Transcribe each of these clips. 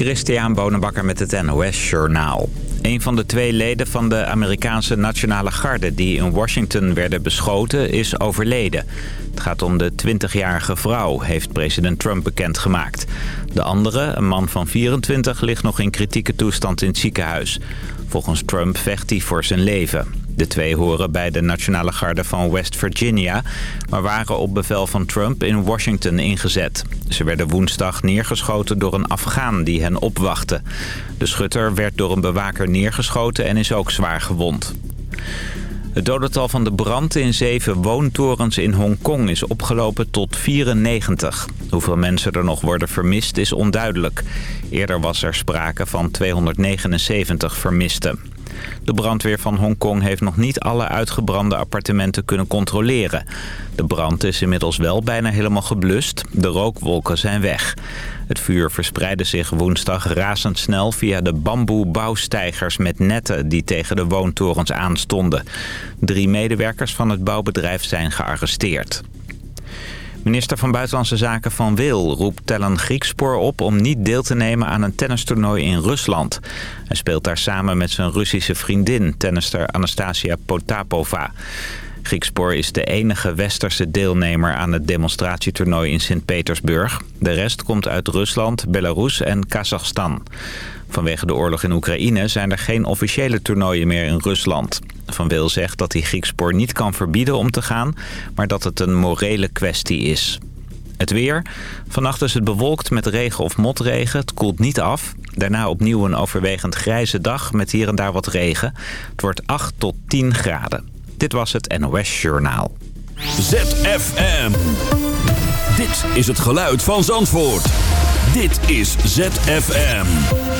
Christian Bonenbakker met het NOS Journaal. Een van de twee leden van de Amerikaanse Nationale Garde... die in Washington werden beschoten, is overleden. Het gaat om de 20-jarige vrouw, heeft president Trump bekendgemaakt. De andere, een man van 24, ligt nog in kritieke toestand in het ziekenhuis. Volgens Trump vecht hij voor zijn leven. De twee horen bij de Nationale Garde van West Virginia... maar waren op bevel van Trump in Washington ingezet. Ze werden woensdag neergeschoten door een Afghaan die hen opwachtte. De schutter werd door een bewaker neergeschoten en is ook zwaar gewond. Het dodental van de brand in zeven woontorens in Hongkong is opgelopen tot 94. Hoeveel mensen er nog worden vermist is onduidelijk. Eerder was er sprake van 279 vermisten. De brandweer van Hongkong heeft nog niet alle uitgebrande appartementen kunnen controleren. De brand is inmiddels wel bijna helemaal geblust. De rookwolken zijn weg. Het vuur verspreidde zich woensdag razendsnel via de bamboe-bouwstijgers met netten die tegen de woontorens aanstonden. Drie medewerkers van het bouwbedrijf zijn gearresteerd. Minister van Buitenlandse Zaken Van Wil roept Tellen Griekspoor op om niet deel te nemen aan een tennistoernooi in Rusland. Hij speelt daar samen met zijn Russische vriendin, tennister Anastasia Potapova. Griekspoor is de enige westerse deelnemer aan het demonstratietoernooi in Sint-Petersburg. De rest komt uit Rusland, Belarus en Kazachstan. Vanwege de oorlog in Oekraïne zijn er geen officiële toernooien meer in Rusland. Van Wil zegt dat hij Griekspoor niet kan verbieden om te gaan, maar dat het een morele kwestie is. Het weer. Vannacht is het bewolkt met regen of motregen. Het koelt niet af. Daarna opnieuw een overwegend grijze dag met hier en daar wat regen. Het wordt 8 tot 10 graden. Dit was het NOS Journaal. ZFM. Dit is het geluid van Zandvoort. Dit is ZFM.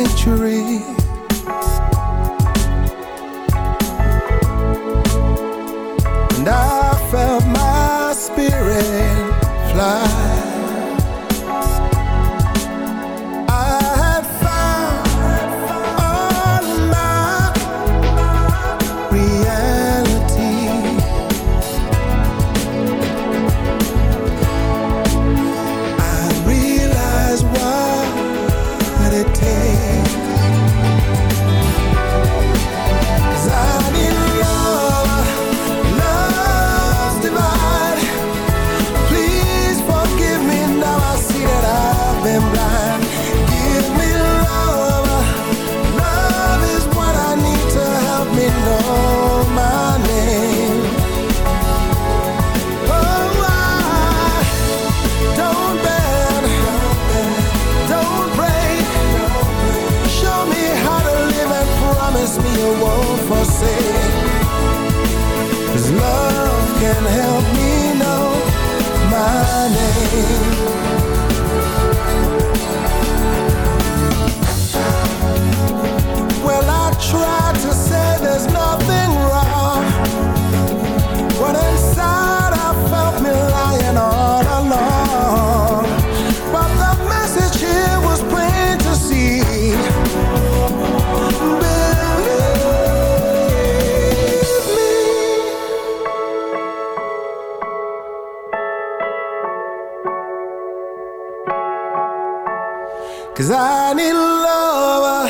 Cause I need love,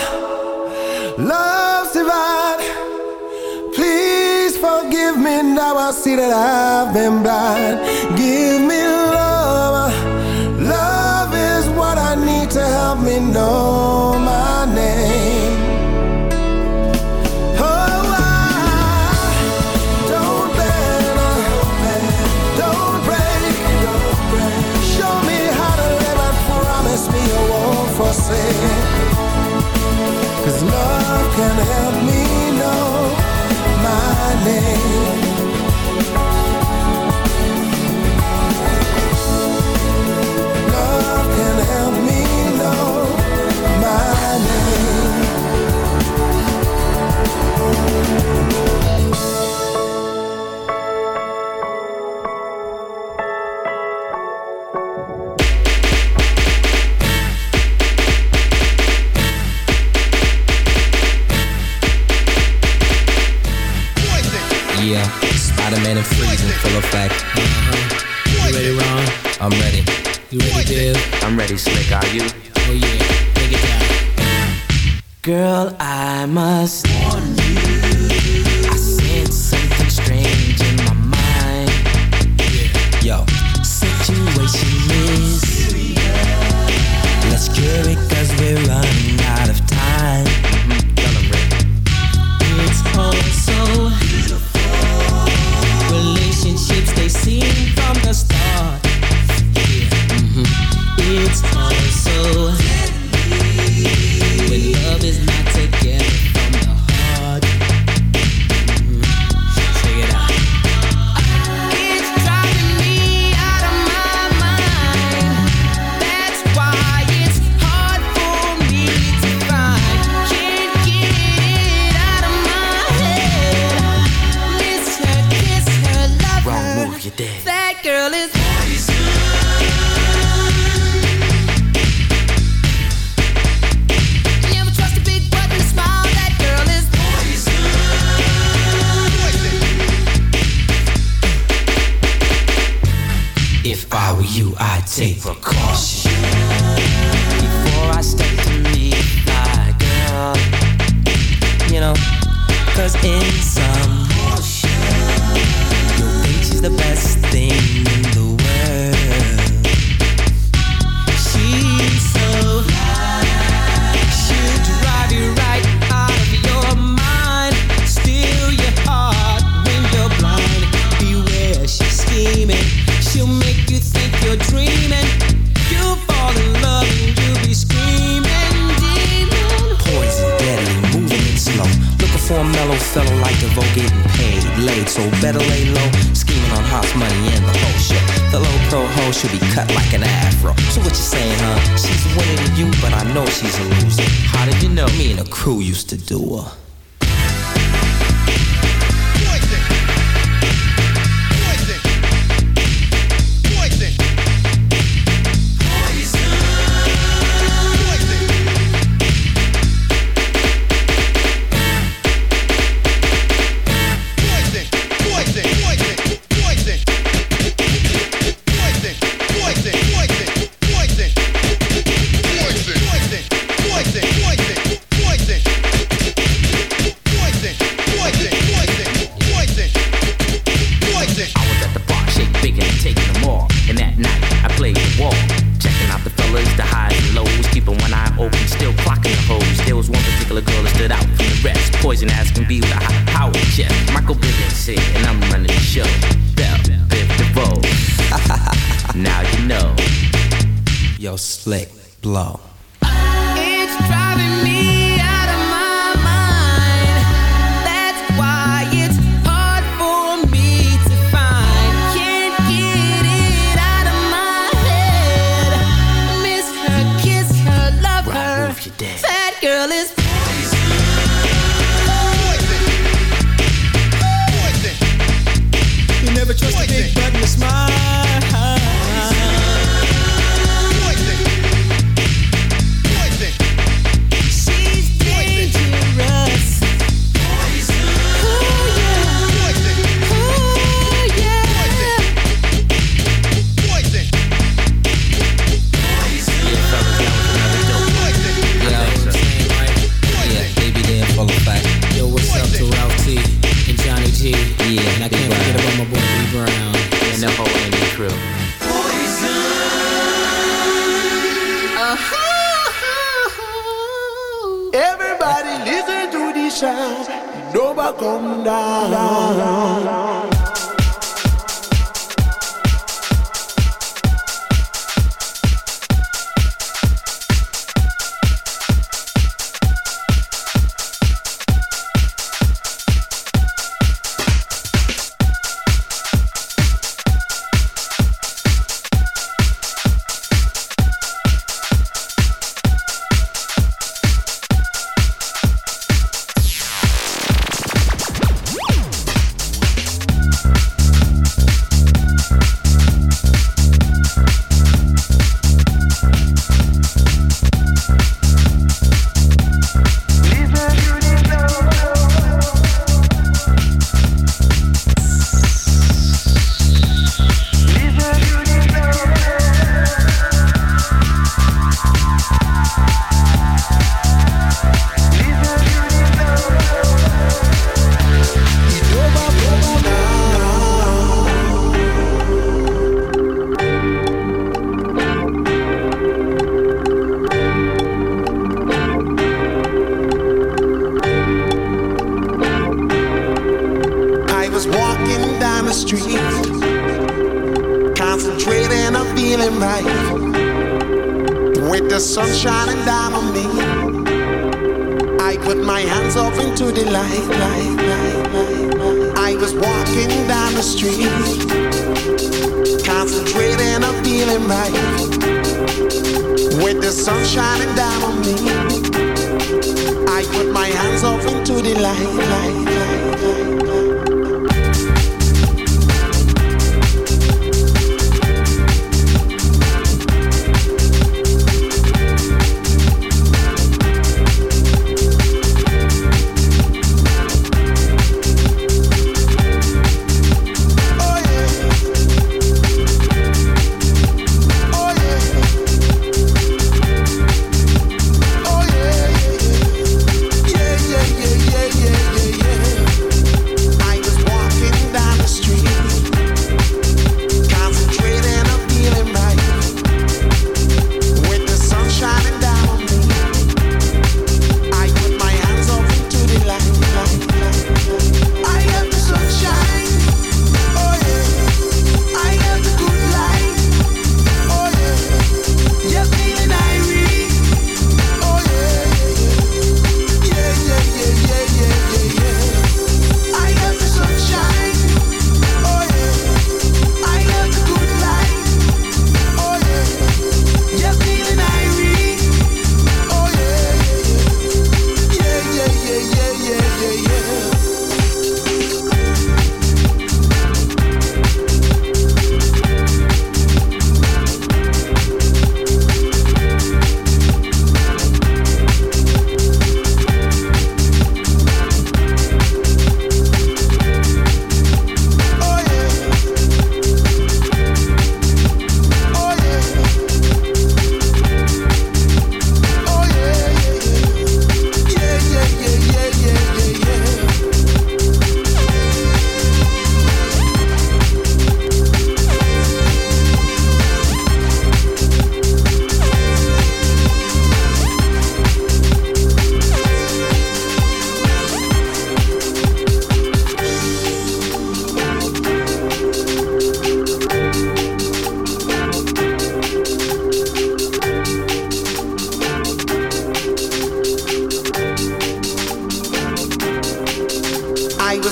love divine. Please forgive me now I see that I've been blind. man and freeze in full effect. Uh -huh. You ready, Ron? I'm ready. You ready, I'm ready, Slick. Are you? Oh yeah, take it down. Girl, I must warn you.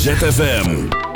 ZFM.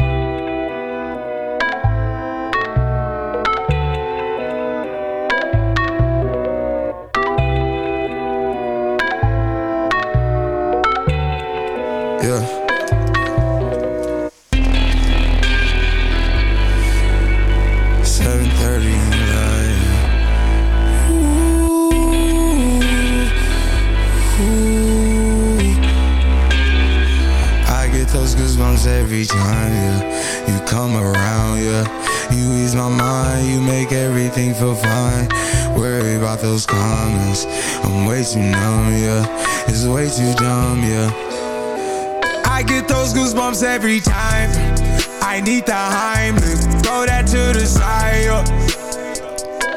Need the Heimlich, throw that to the side. yeah.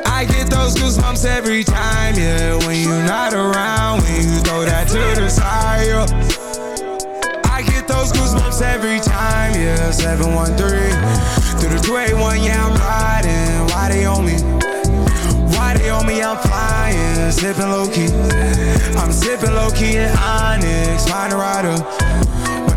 I get those goosebumps every time, yeah. When you're not around, when you throw that to the side. yeah. I get those goosebumps every time, yeah. 713 through the 281, yeah, I'm riding. Why they on me? Why they on me? I'm flying, sipping low key. I'm sipping low key in Onyx, find a rider.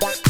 back.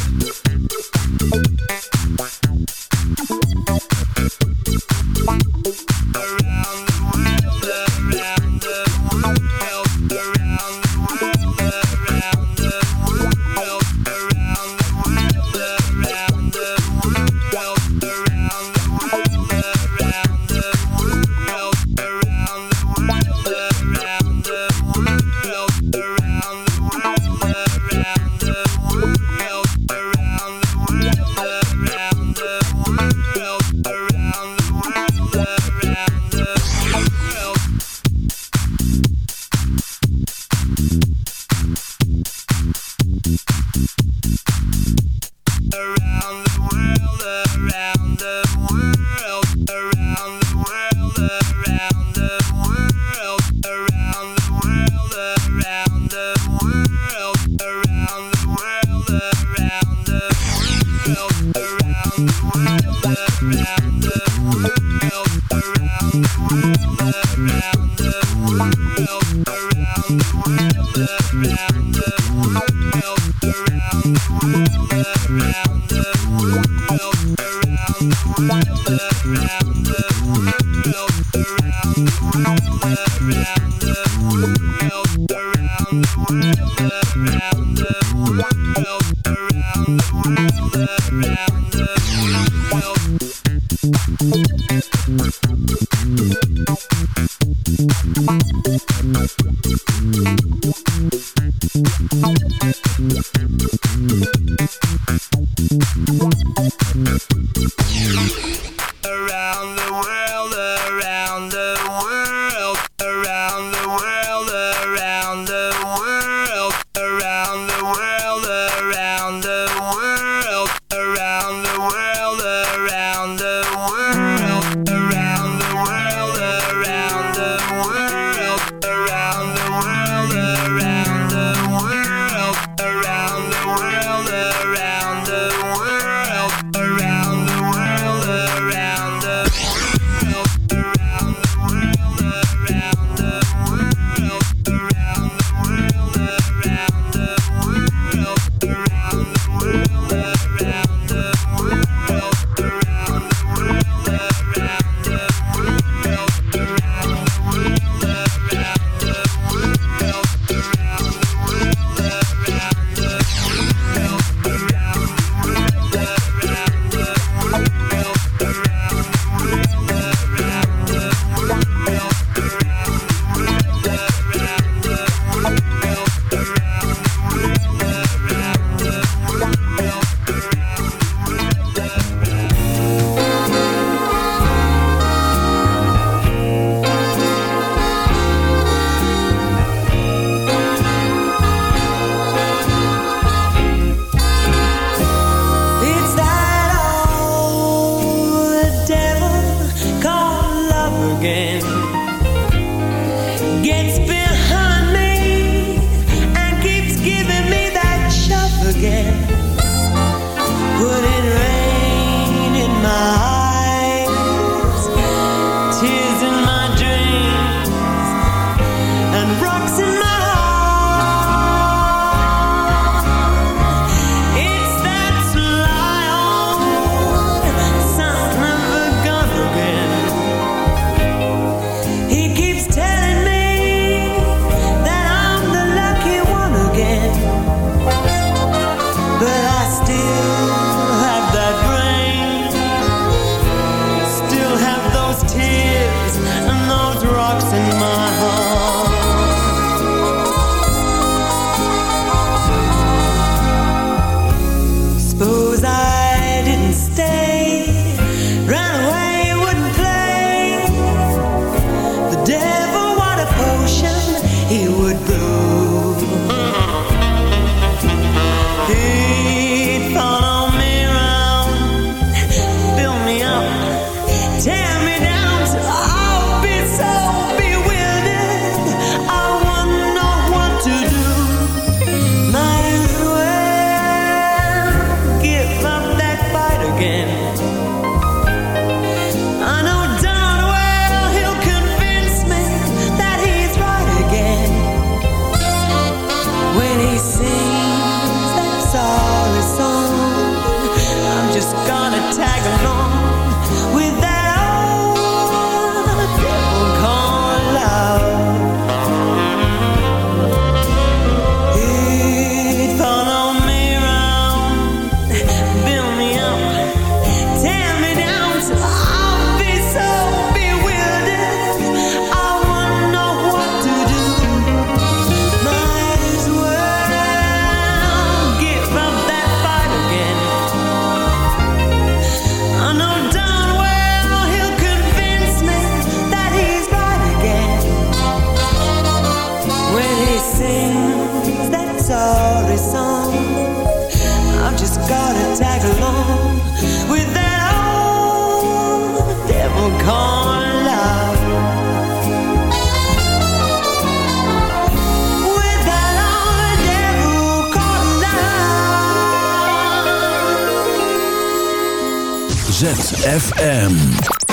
ZFM.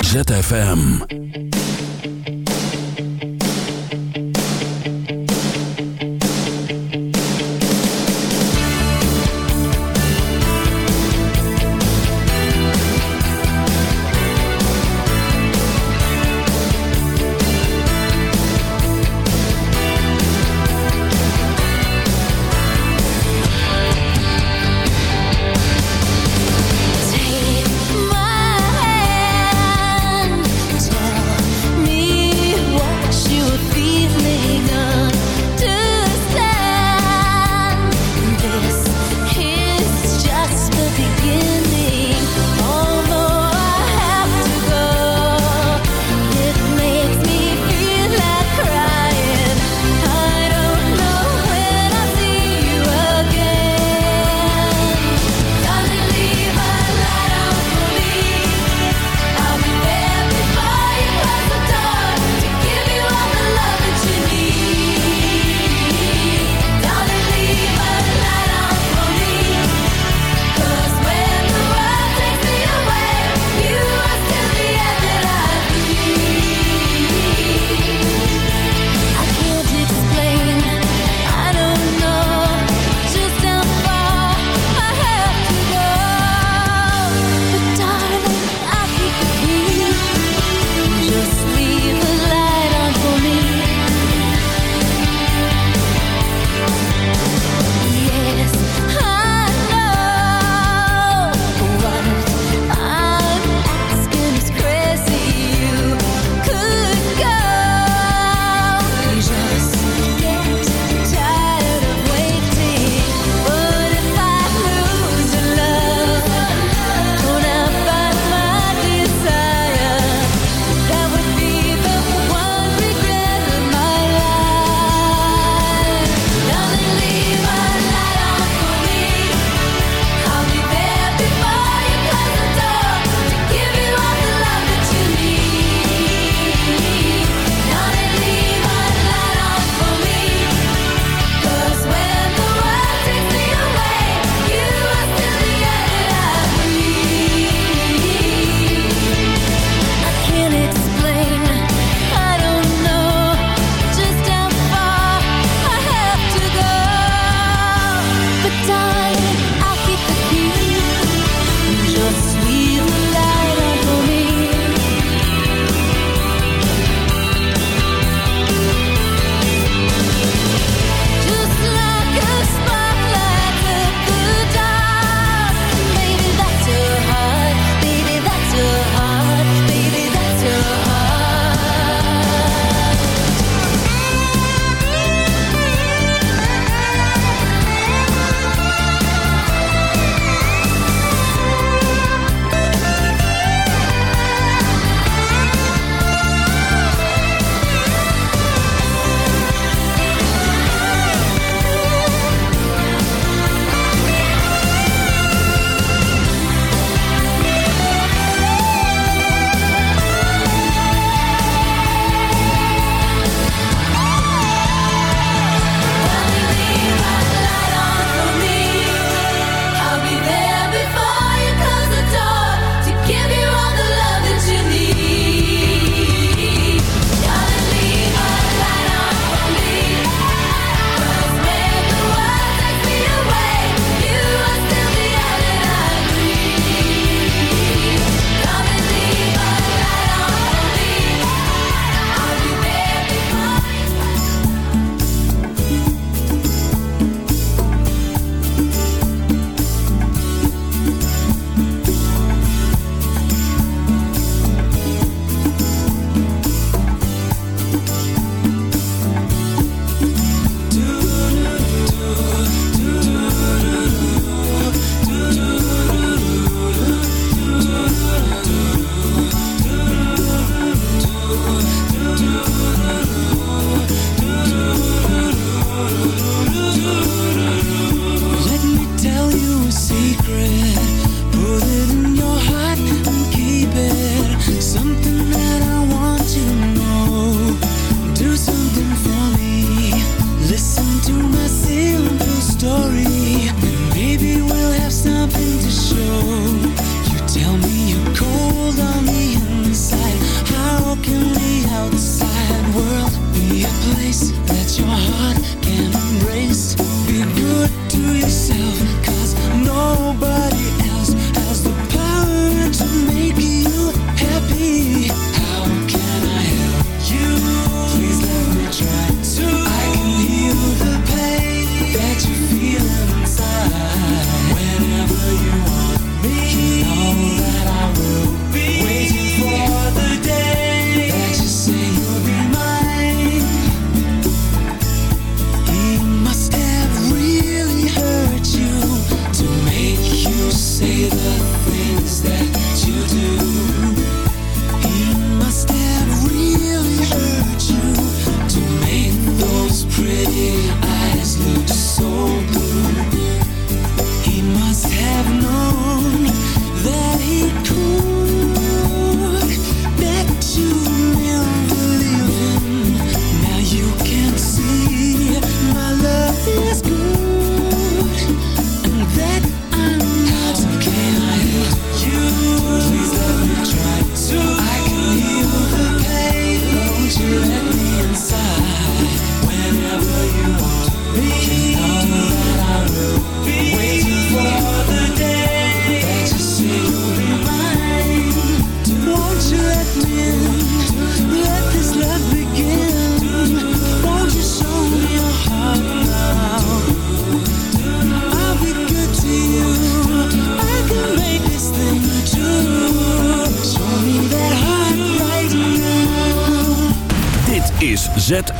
ZFM.